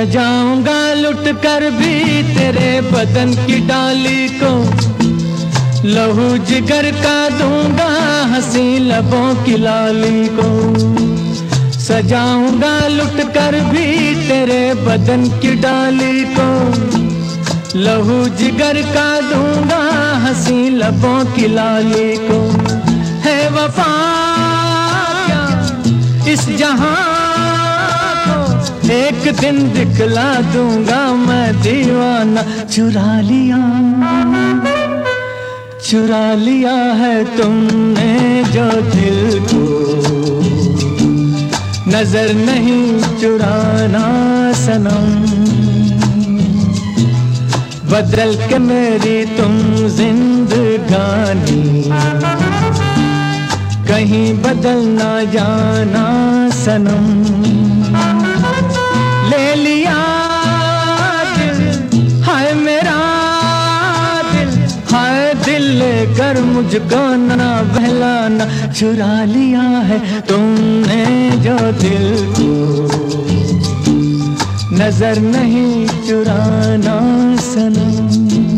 सजाऊँगा लुट कर भी तेरे बदन की डाली को लहू जिगर का दूँगा, हँसी लबों की लाली को। सजाऊँगा, लुट कर भी तेरे बदन की डाली को लहू जिगर का दूँगा, हँसी लबों की लाली को। है वफा इस जहाँ एक दिन दिखला दूँगा मैं दीवाना। चुरा लिया। चुरा लिया है तुमने जो दिल को। नज़र नहीं चुराना सनम। बदल के मेरी तुम जिंदगानी। कहीं बदल ना जाना सनम। लेकर मुझको ना बहलाना। चुरा लिया है तुमने जो दिल को। नज़र नहीं चुराना सनम।